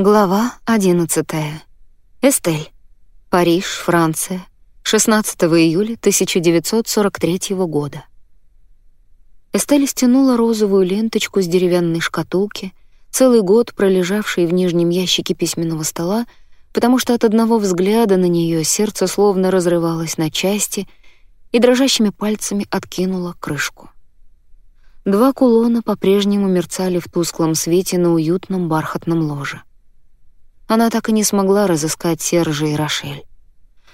Глава 11. Эстель. Париж, Франция. 16 июля 1943 года. Эстель стянула розовую ленточку с деревянной шкатулки, целый год пролежавшей в нижнем ящике письменного стола, потому что от одного взгляда на нее сердце словно разрывалось на части и дрожащими пальцами откинула крышку. Два кулона по-прежнему мерцали в тусклом свете на уютном бархатном ложе. Она так и не смогла разыскать Сержа и Рошель.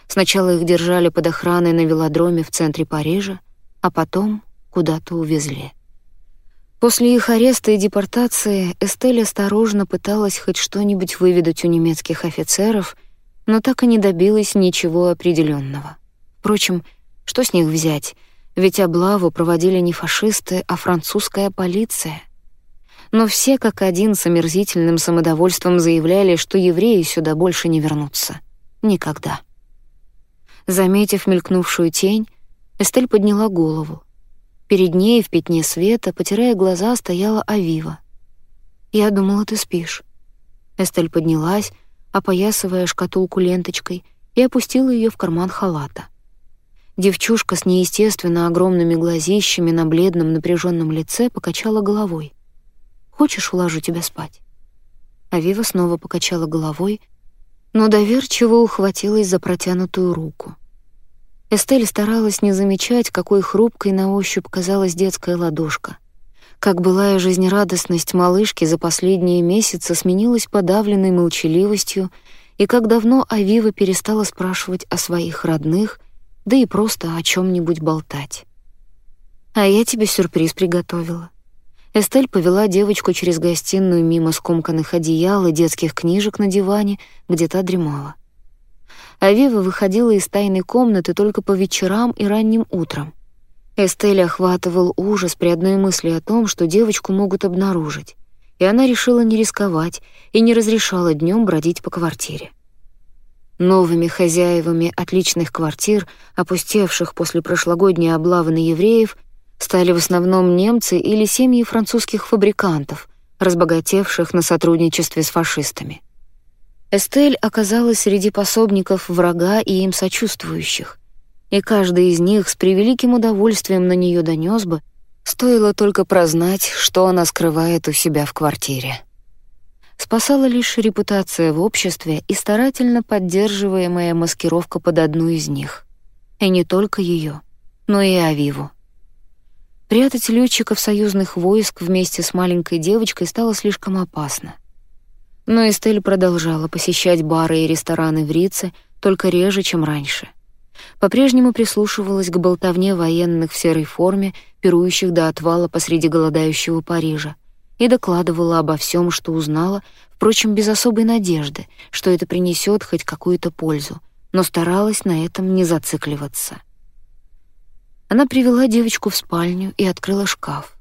Сначала их держали под охраной на велодроме в центре Парижа, а потом куда-то увезли. После их ареста и депортации Эстель осторожно пыталась хоть что-нибудь выведать у немецких офицеров, но так и не добилась ничего определенного. Впрочем, что с них взять? Ведь облаву проводили не фашисты, а французская полиция. Но все как один с омерзительным самодовольством заявляли, что евреи сюда больше не вернутся. Никогда. Заметив мелькнувшую тень, Эстель подняла голову. Перед ней в пятне света, потирая глаза, стояла Авива. «Я думала, ты спишь». Эстель поднялась, опоясывая шкатулку ленточкой, и опустила ее в карман халата. Девчушка с неестественно огромными глазищами на бледном напряженном лице покачала головой. «Хочешь, уложу тебя спать?» Авива снова покачала головой, но доверчиво ухватилась за протянутую руку. Эстель старалась не замечать, какой хрупкой на ощупь казалась детская ладошка. Как былая жизнерадостность малышки за последние месяцы сменилась подавленной молчаливостью, и как давно Авива перестала спрашивать о своих родных да и просто о чем нибудь болтать. «А я тебе сюрприз приготовила». Эстель повела девочку через гостиную мимо скомканных одеял и детских книжек на диване, где та дремала. Авива выходила из тайной комнаты только по вечерам и ранним утром. Эстель охватывал ужас при одной мысли о том, что девочку могут обнаружить, и она решила не рисковать и не разрешала днем бродить по квартире. Новыми хозяевами отличных квартир, опустевших после прошлогодней облавы на евреев, стали в основном немцы или семьи французских фабрикантов, разбогатевших на сотрудничестве с фашистами. Эстель оказалась среди пособников врага и им сочувствующих, и каждый из них с превеликим удовольствием на нее донес бы, стоило только прознать, что она скрывает у себя в квартире. Спасала лишь репутация в обществе и старательно поддерживаемая маскировка под одну из них. И не только ее, но и Авиву. Прятать летчиков союзных войск вместе с маленькой девочкой стало слишком опасно. Но Эстель продолжала посещать бары и рестораны в Рице только реже, чем раньше. По-прежнему прислушивалась к болтовне военных в серой форме, пирующих до отвала посреди голодающего Парижа, и докладывала обо всем, что узнала, впрочем, без особой надежды, что это принесет хоть какую-то пользу, но старалась на этом не зацикливаться. Она привела девочку в спальню и открыла шкаф.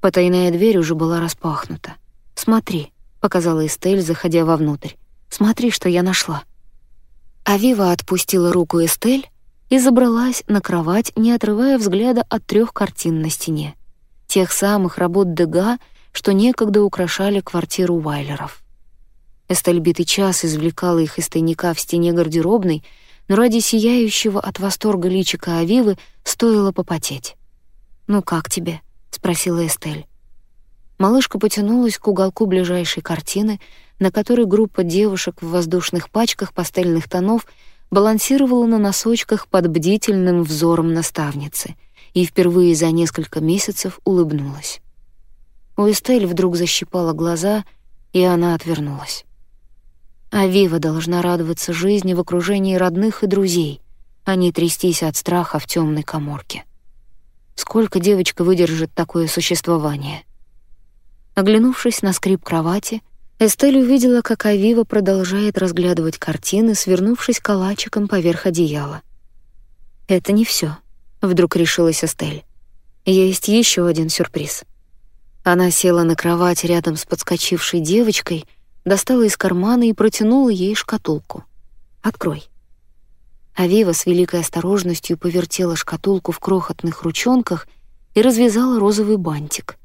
Потайная дверь уже была распахнута. «Смотри», — показала Эстель, заходя вовнутрь. «Смотри, что я нашла». Авива отпустила руку Эстель и забралась на кровать, не отрывая взгляда от трех картин на стене. Тех самых работ Дега, что некогда украшали квартиру Уайлеров. Эстель битый час извлекала их из тайника в стене гардеробной, но ради сияющего от восторга личика Авивы стоило попотеть. «Ну как тебе?» — спросила Эстель. Малышка потянулась к уголку ближайшей картины, на которой группа девушек в воздушных пачках пастельных тонов балансировала на носочках под бдительным взором наставницы и впервые за несколько месяцев улыбнулась. У Эстель вдруг защипала глаза, и она отвернулась. Авива должна радоваться жизни в окружении родных и друзей, а не трястись от страха в темной каморке. Сколько девочка выдержит такое существование? Оглянувшись на скрип кровати, Эстель увидела, как Авива продолжает разглядывать картины, свернувшись калачиком поверх одеяла. «Это не все, вдруг решилась Эстель. «Есть еще один сюрприз». Она села на кровать рядом с подскочившей девочкой, достала из кармана и протянула ей шкатулку. «Открой». Авива с великой осторожностью повертела шкатулку в крохотных ручонках и развязала розовый бантик.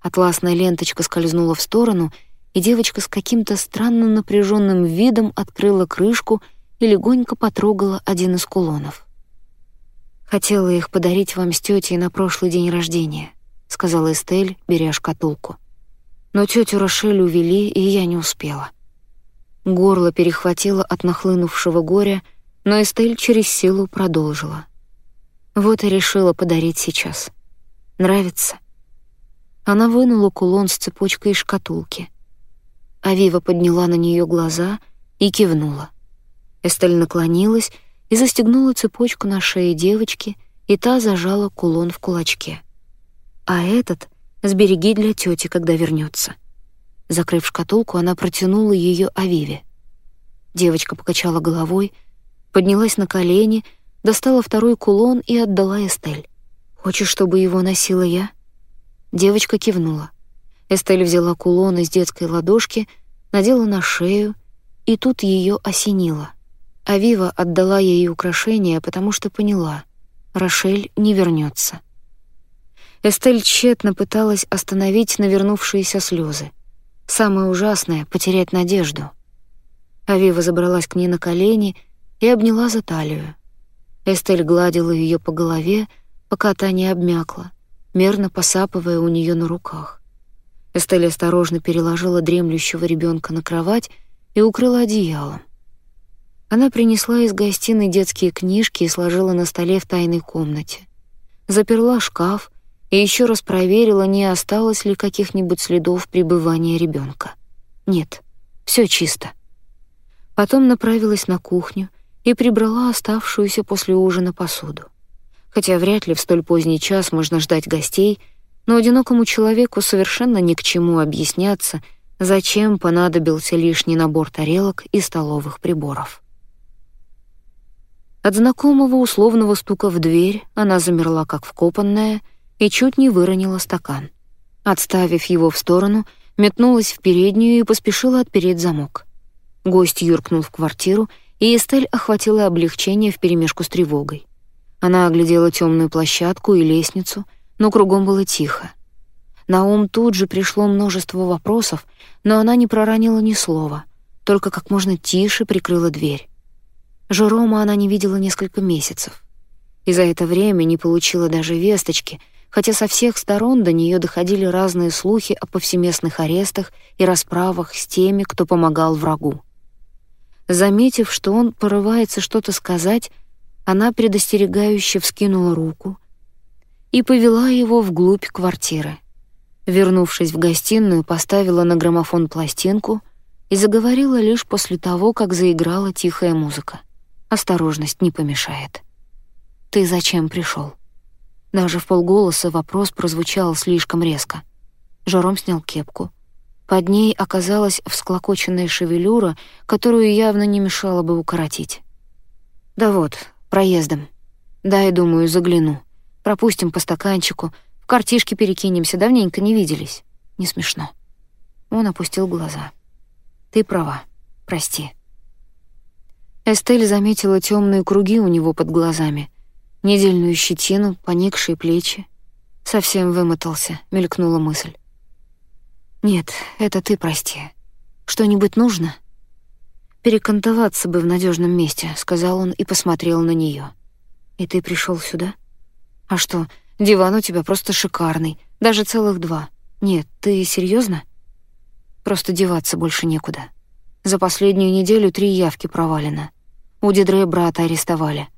Атласная ленточка скользнула в сторону, и девочка с каким-то странно напряженным видом открыла крышку и легонько потрогала один из кулонов. «Хотела их подарить вам с тетей на прошлый день рождения», — сказала Эстель, беря шкатулку. «Но тетю Рошель увели, и я не успела». Горло перехватило от нахлынувшего горя, но Эстель через силу продолжила. «Вот и решила подарить сейчас. Нравится?» Она вынула кулон с цепочкой из шкатулки. Авива подняла на нее глаза и кивнула. Эстель наклонилась и застегнула цепочку на шее девочки, и та зажала кулон в кулачке. «А этот сбереги для тети, когда вернется. Закрыв шкатулку, она протянула ее Авиве. Девочка покачала головой, поднялась на колени, достала второй кулон и отдала Эстель. «Хочешь, чтобы его носила я?» Девочка кивнула. Эстель взяла кулон из детской ладошки, надела на шею, и тут ее осенило. Авива отдала ей украшение, потому что поняла — Рошель не вернется. Эстель тщетно пыталась остановить навернувшиеся слезы. Самое ужасное — потерять надежду. Авива забралась к ней на колени и обняла за талию. Эстель гладила ее по голове, пока та не обмякла мерно посапывая у нее на руках. Эстель осторожно переложила дремлющего ребенка на кровать и укрыла одеялом. Она принесла из гостиной детские книжки и сложила на столе в тайной комнате. Заперла шкаф и еще раз проверила, не осталось ли каких-нибудь следов пребывания ребенка. Нет, все чисто. Потом направилась на кухню и прибрала оставшуюся после ужина посуду хотя вряд ли в столь поздний час можно ждать гостей, но одинокому человеку совершенно ни к чему объясняться, зачем понадобился лишний набор тарелок и столовых приборов. От знакомого условного стука в дверь она замерла как вкопанная и чуть не выронила стакан. Отставив его в сторону, метнулась в переднюю и поспешила отпереть замок. Гость юркнул в квартиру, и Эстель охватила облегчение вперемешку с тревогой. Она оглядела темную площадку и лестницу, но кругом было тихо. На ум тут же пришло множество вопросов, но она не проронила ни слова, только как можно тише прикрыла дверь. Жерома она не видела несколько месяцев. И за это время не получила даже весточки, хотя со всех сторон до нее доходили разные слухи о повсеместных арестах и расправах с теми, кто помогал врагу. Заметив, что он порывается что-то сказать, она предостерегающе вскинула руку и повела его вглубь квартиры. Вернувшись в гостиную, поставила на граммофон пластинку и заговорила лишь после того, как заиграла тихая музыка. Осторожность не помешает. «Ты зачем пришел? Даже в полголоса вопрос прозвучал слишком резко. Жаром снял кепку. Под ней оказалась всклокоченная шевелюра, которую явно не мешало бы укоротить. «Да вот, Проездом. Дай, думаю, загляну. Пропустим по стаканчику, в картишки перекинемся, давненько не виделись. Не смешно. Он опустил глаза. Ты права. Прости. Эстель заметила темные круги у него под глазами, недельную щетину, поникшие плечи. Совсем вымотался, мелькнула мысль. Нет, это ты прости. Что-нибудь нужно? перекантоваться бы в надежном месте», — сказал он и посмотрел на нее. «И ты пришел сюда? А что, диван у тебя просто шикарный, даже целых два. Нет, ты серьезно? Просто деваться больше некуда. За последнюю неделю три явки провалено. У Дидре брата арестовали.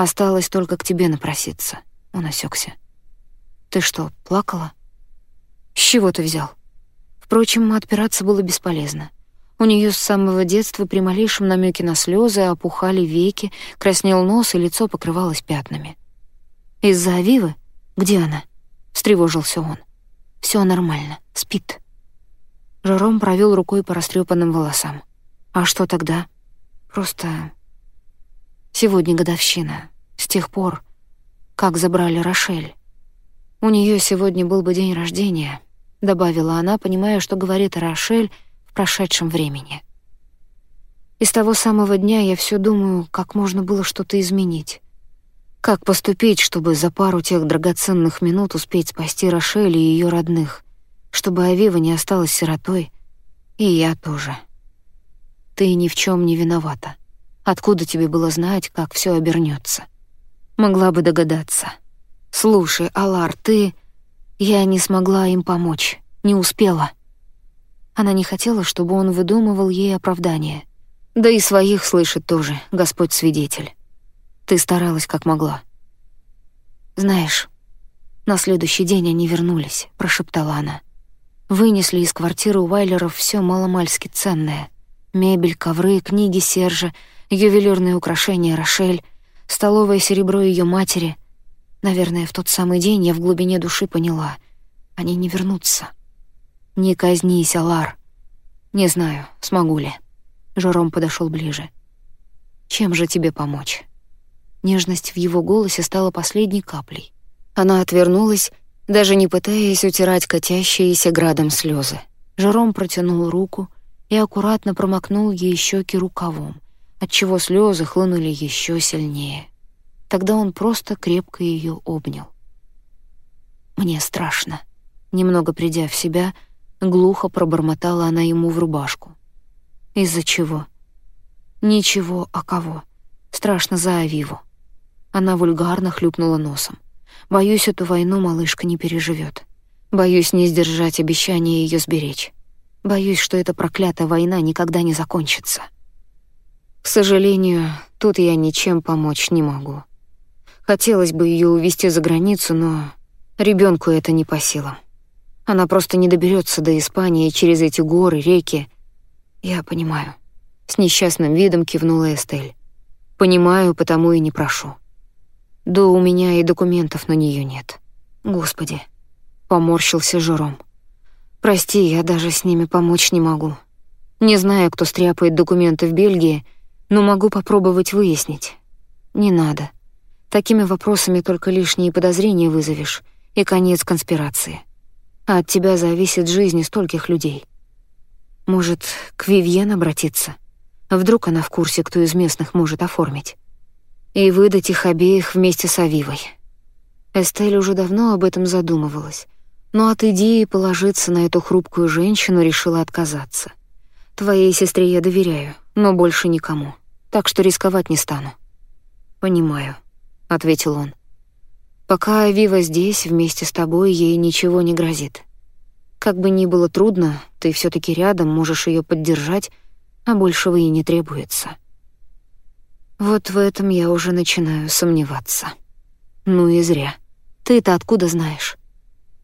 Осталось только к тебе напроситься». Он осекся. «Ты что, плакала?» «С чего ты взял?» Впрочем, отпираться было бесполезно. У нее с самого детства при малейшем намеке на слезы опухали веки, краснел нос и лицо покрывалось пятнами. «Из-за Авивы? Где она?» — встревожился он. Все нормально, спит». Жером провел рукой по растрепанным волосам. «А что тогда?» «Просто... Сегодня годовщина. С тех пор, как забрали Рошель. У нее сегодня был бы день рождения», — добавила она, понимая, что говорит о Рошель — прошедшем времени. И с того самого дня я все думаю, как можно было что-то изменить. Как поступить, чтобы за пару тех драгоценных минут успеть спасти Рошель и ее родных, чтобы Авива не осталась сиротой, И я тоже. Ты ни в чем не виновата. Откуда тебе было знать, как все обернется? Могла бы догадаться. Слушай, Алар, ты... Я не смогла им помочь. Не успела. Она не хотела, чтобы он выдумывал ей оправдание. Да и своих слышит тоже, Господь свидетель. Ты старалась как могла. Знаешь, на следующий день они вернулись, прошептала она. Вынесли из квартиры у Вайлеров все маломальски ценное. Мебель, ковры, книги Сержа, ювелирные украшения Рошель, столовое серебро ее матери. Наверное, в тот самый день я в глубине души поняла — они не вернутся. «Не казнись, Алар. Не знаю, смогу ли». Жером подошел ближе. «Чем же тебе помочь?» Нежность в его голосе стала последней каплей. Она отвернулась, даже не пытаясь утирать катящиеся градом слезы. Жером протянул руку и аккуратно промокнул ей щеки рукавом, отчего слезы хлынули еще сильнее. Тогда он просто крепко ее обнял. «Мне страшно», — немного придя в себя, глухо пробормотала она ему в рубашку. «Из-за чего?» «Ничего, а кого? Страшно за Авиву». Она вульгарно хлюпнула носом. «Боюсь, эту войну малышка не переживет. Боюсь не сдержать обещание ее сберечь. Боюсь, что эта проклятая война никогда не закончится. К сожалению, тут я ничем помочь не могу. Хотелось бы ее увезти за границу, но ребенку это не по силам. Она просто не доберется до Испании через эти горы, реки. Я понимаю. С несчастным видом кивнула Эстель. Понимаю, потому и не прошу. Да у меня и документов на нее нет. Господи. Поморщился Жером. Прости, я даже с ними помочь не могу. Не знаю, кто стряпает документы в Бельгии, но могу попробовать выяснить. Не надо. Такими вопросами только лишние подозрения вызовешь, и конец конспирации. А от тебя зависит жизнь стольких людей. Может, к Вивьен обратиться? Вдруг она в курсе, кто из местных может оформить. И выдать их обеих вместе с Авивой. Эстель уже давно об этом задумывалась, но от идеи положиться на эту хрупкую женщину решила отказаться. Твоей сестре я доверяю, но больше никому, так что рисковать не стану. Понимаю, ответил он. Пока Вива здесь, вместе с тобой, ей ничего не грозит. Как бы ни было трудно, ты все таки рядом, можешь ее поддержать, а большего и не требуется. Вот в этом я уже начинаю сомневаться. Ну и зря. Ты-то откуда знаешь?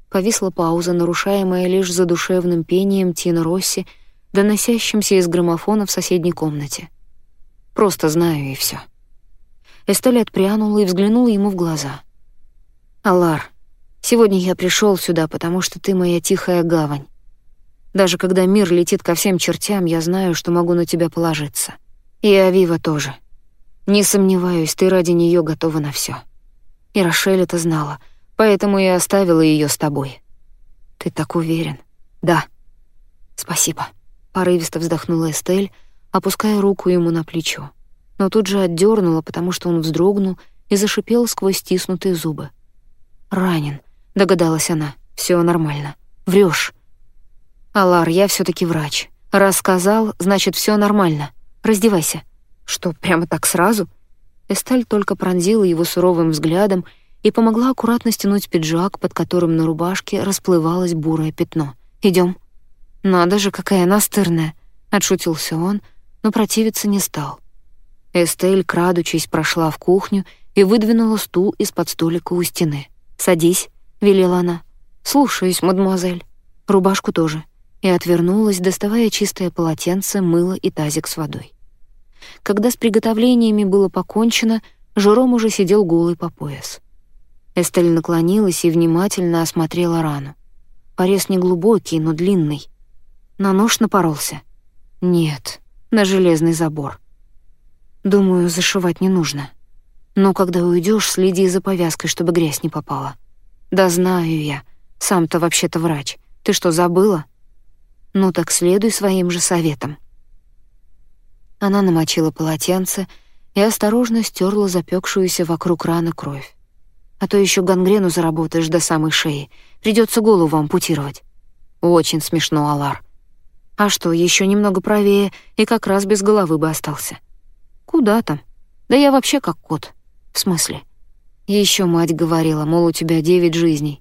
Повисла пауза, нарушаемая лишь задушевным пением Тина Росси, доносящимся из граммофона в соседней комнате. Просто знаю и все. Эстель отпрянула и взглянула ему в глаза. «Алар, сегодня я пришел сюда, потому что ты моя тихая гавань. Даже когда мир летит ко всем чертям, я знаю, что могу на тебя положиться. И Авива тоже. Не сомневаюсь, ты ради нее готова на все. И Рошель это знала — Поэтому я оставила ее с тобой. Ты так уверен? Да. Спасибо. Порывисто вздохнула Эстель, опуская руку ему на плечо. Но тут же отдернула, потому что он вздрогнул и зашипел сквозь стиснутые зубы. «Ранен», — догадалась она. Все нормально. Врешь. «Алар, я все таки врач. Рассказал, значит, все нормально. Раздевайся». «Что, прямо так сразу?» Эстель только пронзила его суровым взглядом и помогла аккуратно стянуть пиджак, под которым на рубашке расплывалось бурое пятно. Идем. «Надо же, какая настырная!» — отшутился он, но противиться не стал. Эстель, крадучись, прошла в кухню и выдвинула стул из-под столика у стены. «Садись», — велела она. «Слушаюсь, мадемуазель. Рубашку тоже». И отвернулась, доставая чистое полотенце, мыло и тазик с водой. Когда с приготовлениями было покончено, Жером уже сидел голый по пояс. Эстель наклонилась и внимательно осмотрела рану. Порез не глубокий, но длинный. На нож напоролся? Нет, на железный забор. Думаю, зашивать не нужно. Но когда уйдешь, следи за повязкой, чтобы грязь не попала. Да знаю я. Сам-то вообще-то врач. Ты что, забыла? Ну так следуй своим же советам. Она намочила полотенце и осторожно стерла запекшуюся вокруг раны кровь. А то еще гангрену заработаешь до самой шеи. Придется голову ампутировать. Очень смешно, Алар. А что, еще немного правее, и как раз без головы бы остался. Куда там? Да я вообще как кот. В смысле? Еще мать говорила, мол, у тебя девять жизней.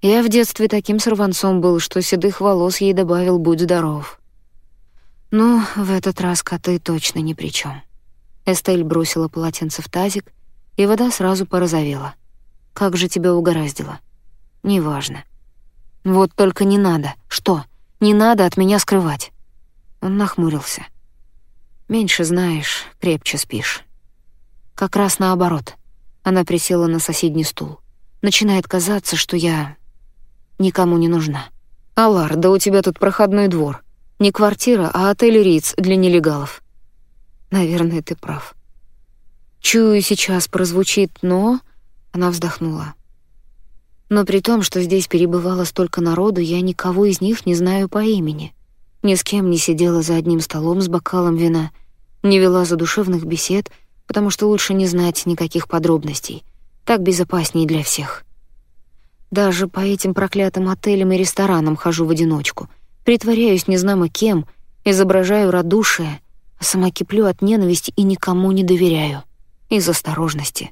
Я в детстве таким сорванцом был, что седых волос ей добавил «будь здоров». Ну, в этот раз коты точно ни при чем. Эстель бросила полотенце в тазик, и вода сразу порозовела. «Как же тебя угораздило?» «Неважно». «Вот только не надо. Что? Не надо от меня скрывать». Он нахмурился. «Меньше знаешь, крепче спишь». Как раз наоборот. Она присела на соседний стул. Начинает казаться, что я никому не нужна. «Алар, да у тебя тут проходной двор. Не квартира, а отель Риц для нелегалов». «Наверное, ты прав». Чую, сейчас прозвучит «но», она вздохнула. Но при том, что здесь перебывало столько народу, я никого из них не знаю по имени. Ни с кем не сидела за одним столом с бокалом вина, не вела задушевных бесед, потому что лучше не знать никаких подробностей. Так безопаснее для всех. Даже по этим проклятым отелям и ресторанам хожу в одиночку. Притворяюсь незнамо кем, изображаю радушие, а сама киплю от ненависти и никому не доверяю. Из осторожности.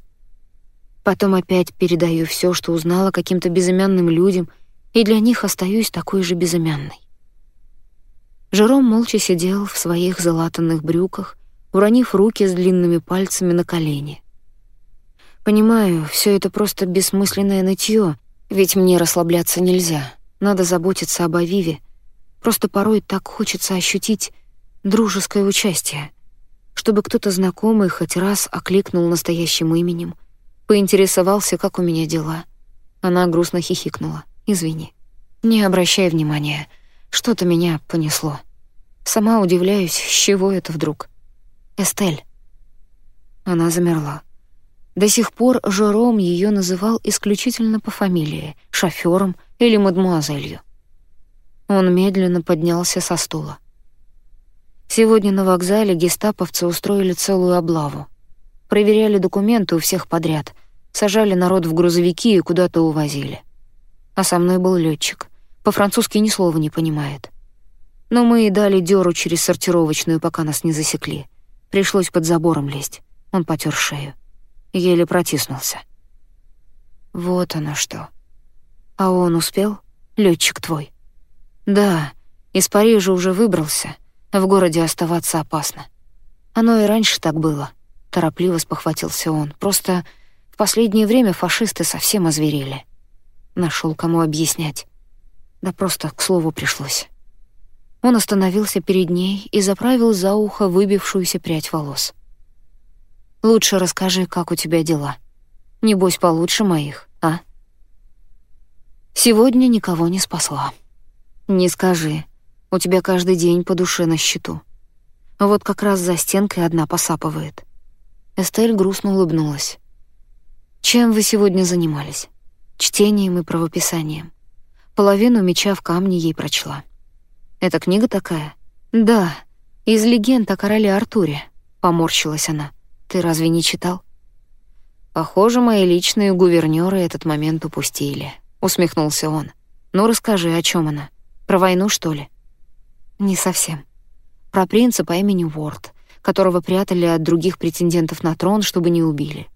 Потом опять передаю все, что узнала каким-то безымянным людям, и для них остаюсь такой же безымянной. Жером молча сидел в своих залатанных брюках, уронив руки с длинными пальцами на колени. Понимаю, все это просто бессмысленное нытье, ведь мне расслабляться нельзя. Надо заботиться об Авиве. Просто порой так хочется ощутить дружеское участие, чтобы кто-то знакомый хоть раз окликнул настоящим именем — Поинтересовался, как у меня дела. Она грустно хихикнула. «Извини. Не обращай внимания. Что-то меня понесло. Сама удивляюсь, с чего это вдруг. Эстель». Она замерла. До сих пор Жером ее называл исключительно по фамилии, шофёром или мадмуазелью. Он медленно поднялся со стула. Сегодня на вокзале гестаповцы устроили целую облаву. Проверяли документы у всех подряд, сажали народ в грузовики и куда-то увозили. А со мной был летчик. По-французски ни слова не понимает. Но мы и дали дёру через сортировочную, пока нас не засекли. Пришлось под забором лезть. Он потер шею. Еле протиснулся. Вот оно что. А он успел? Летчик твой. Да, из Парижа уже выбрался. В городе оставаться опасно. Оно и раньше так было. Торопливо спохватился он. Просто в последнее время фашисты совсем озверели. Нашел кому объяснять. Да просто к слову пришлось. Он остановился перед ней и заправил за ухо выбившуюся прядь волос. «Лучше расскажи, как у тебя дела. Небось, получше моих, а?» «Сегодня никого не спасла. Не скажи. У тебя каждый день по душе на счету. Вот как раз за стенкой одна посапывает. Эстель грустно улыбнулась. «Чем вы сегодня занимались?» «Чтением и правописанием. Половину меча в камне ей прочла». «Это книга такая?» «Да, из легенд о короле Артуре», — поморщилась она. «Ты разве не читал?» «Похоже, мои личные гувернёры этот момент упустили», — усмехнулся он. «Ну, расскажи, о чем она? Про войну, что ли?» «Не совсем. Про принца по имени Уорд, которого прятали от других претендентов на трон, чтобы не убили.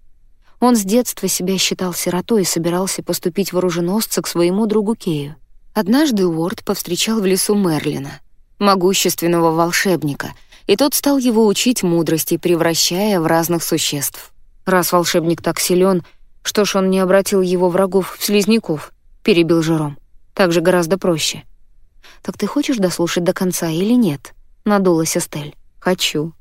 Он с детства себя считал сиротой и собирался поступить в оруженосца к своему другу Кею. Однажды Уорд повстречал в лесу Мерлина, могущественного волшебника, и тот стал его учить мудрости, превращая в разных существ. Раз волшебник так силен, что ж он не обратил его врагов в слизняков, перебил Жером. Так же гораздо проще. «Так ты хочешь дослушать до конца или нет?» — надулась Эстель. «Хочу»,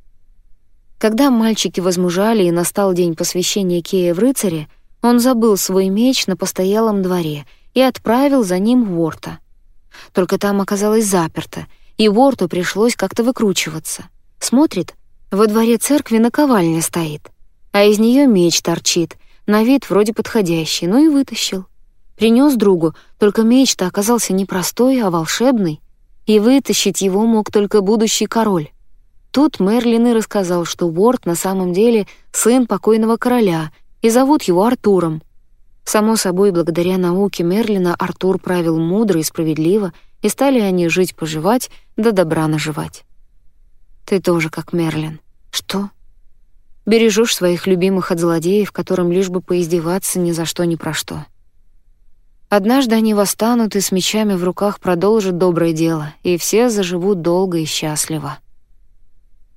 когда мальчики возмужали и настал день посвящения Кея в рыцаре, он забыл свой меч на постоялом дворе и отправил за ним Ворта. Только там оказалось заперто, и Ворту пришлось как-то выкручиваться. Смотрит, во дворе церкви наковальня стоит, а из нее меч торчит, на вид вроде подходящий, ну и вытащил. Принес другу, только меч-то оказался не простой, а волшебный, и вытащить его мог только будущий король. Тут Мерлин и рассказал, что Уорд на самом деле сын покойного короля, и зовут его Артуром. Само собой, благодаря науке Мерлина Артур правил мудро и справедливо, и стали они жить-поживать, да добра наживать. Ты тоже как Мерлин. Что? Бережешь своих любимых от злодеев, которым лишь бы поиздеваться ни за что ни про что. Однажды они восстанут и с мечами в руках продолжат доброе дело, и все заживут долго и счастливо.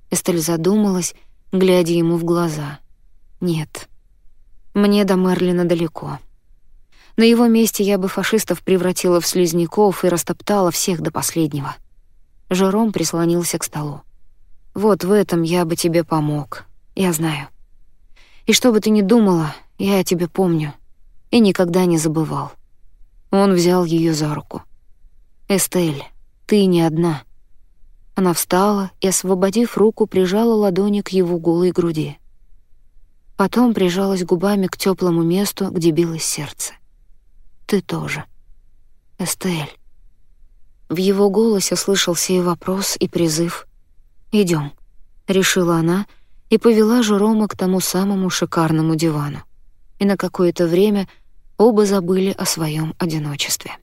Эстель задумалась, глядя ему в глаза. Нет, мне до Мерлина далеко. На его месте я бы фашистов превратила в слизняков и растоптала всех до последнего. Жером прислонился к столу. Вот в этом я бы тебе помог. Я знаю. И что бы ты ни думала, я о тебе помню и никогда не забывал. Он взял ее за руку. Эстель, ты не одна. Она встала и, освободив руку, прижала ладони к его голой груди. Потом прижалась губами к теплому месту, где билось сердце. Ты тоже. Эстель. В его голосе слышался и вопрос, и призыв. Идем, решила она и повела Жерома к тому самому шикарному дивану. И на какое-то время оба забыли о своем одиночестве.